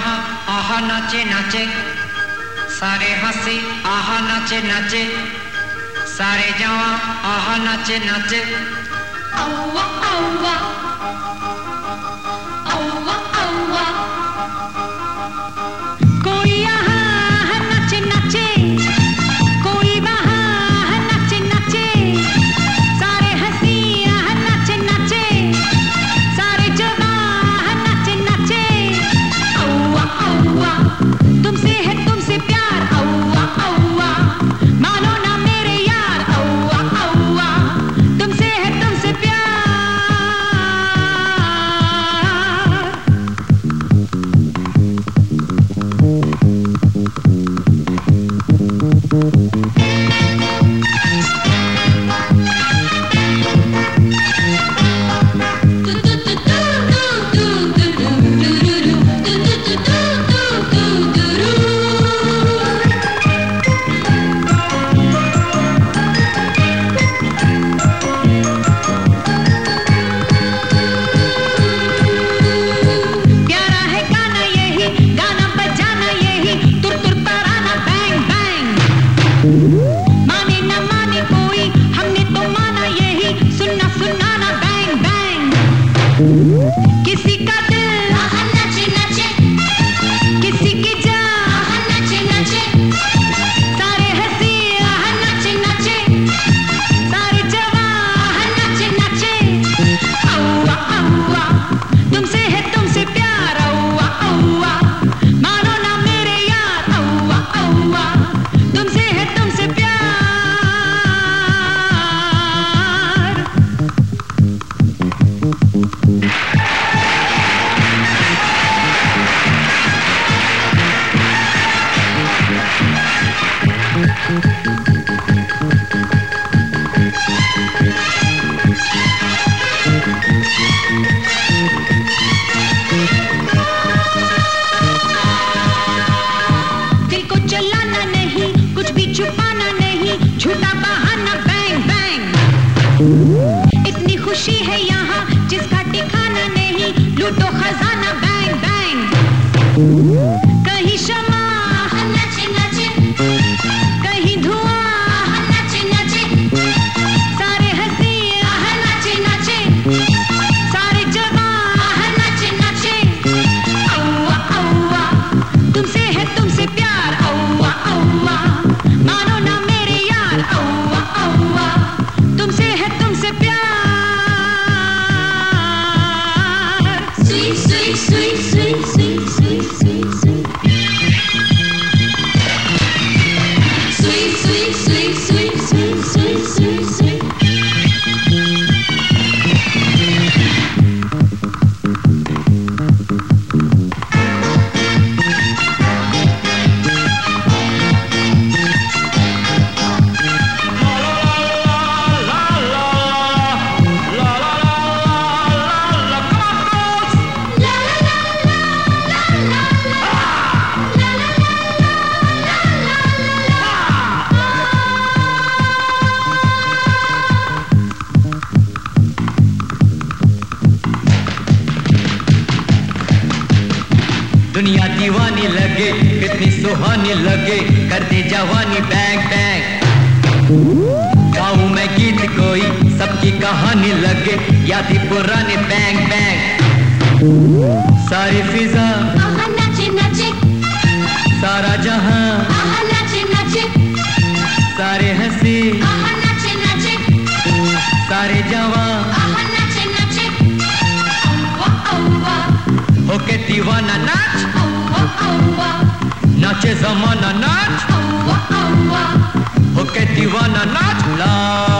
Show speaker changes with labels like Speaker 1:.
Speaker 1: कोई आहा नाचे नाचे। सारे हँसी, आहा नाचे नाचे। सारे जवा, आहा नाचे नाचे।
Speaker 2: औवा औवा। किसी का दिल झूठा बहाना बैंग बैंग इतनी खुशी है यहाँ, जिसका ठिकाना नहीं, लूटो खजाना बैंग बैंग कहीं शमा
Speaker 1: दुनिया दीवानी लगे कितनी सुहानी लगे करते जवानी बैंग बैंग गाँव में गीत कोई सबकी कहानी लगे यादी पुराने बैंग बैंग सारी फिजा
Speaker 2: नचे नचे.
Speaker 1: सारा जहाँ
Speaker 2: नचे नचे.
Speaker 1: सारे हँसी
Speaker 2: नचे नचे.
Speaker 1: सारे जवान के दीवाना नाच। नाचे जमाना नाच।
Speaker 2: हो
Speaker 1: के दीवाना नाच। ला।